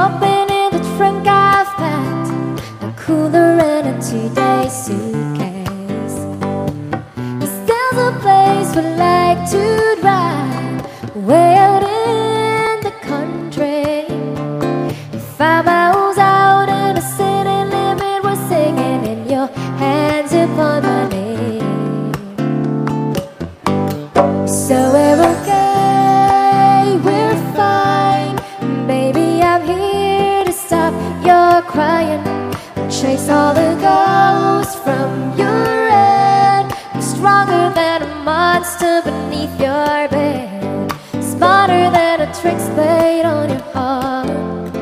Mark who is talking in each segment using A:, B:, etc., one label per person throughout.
A: up in the trunk. Monster beneath your bed, smarter than a trick played on your heart.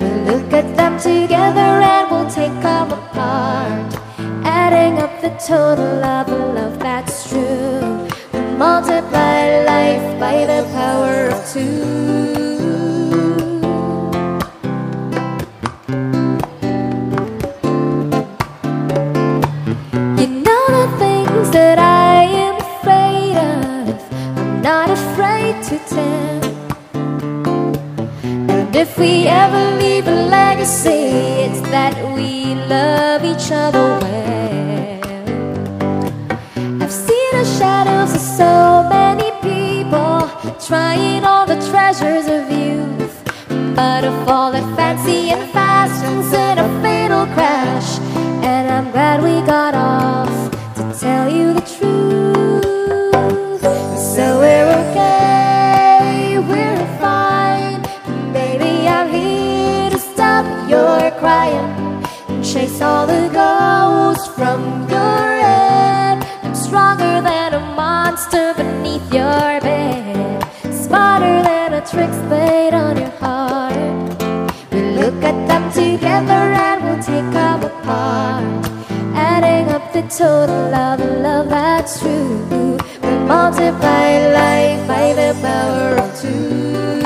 A: We'll look at them together and we'll take them apart, adding up the total of the love that's true. We'll multiply life by the power of two. You know the things that I if we ever leave a legacy, it's that we love each other well. I've seen the shadows of so many people trying all the treasures of youth, but of all that fancy and fashion's in a fatal crash. And I'm glad we got off to tell you stop your crying and chase all the ghosts from your head. I'm stronger than a monster beneath your bed, smarter than a trick's played on your heart. We look at them together and we'll take them apart, adding up the total of the love that's true. We multiply life by the power of two.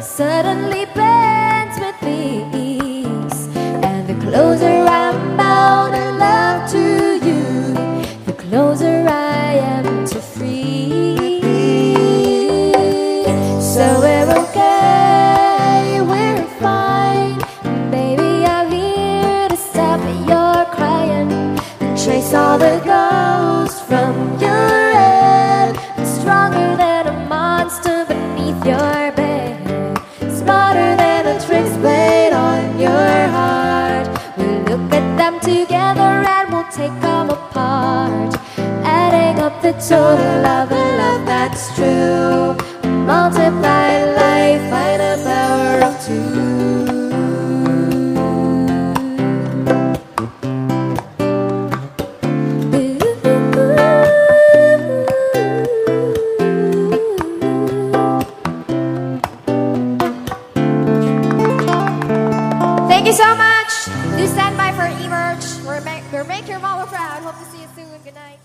A: Suddenly bends come apart, adding up the total of a love that's true. Multiply life by
B: the
A: power of two. Thank you so much. Do stand by for emerge. We're Girl, make your mama proud. Hope to see you soon. Good night.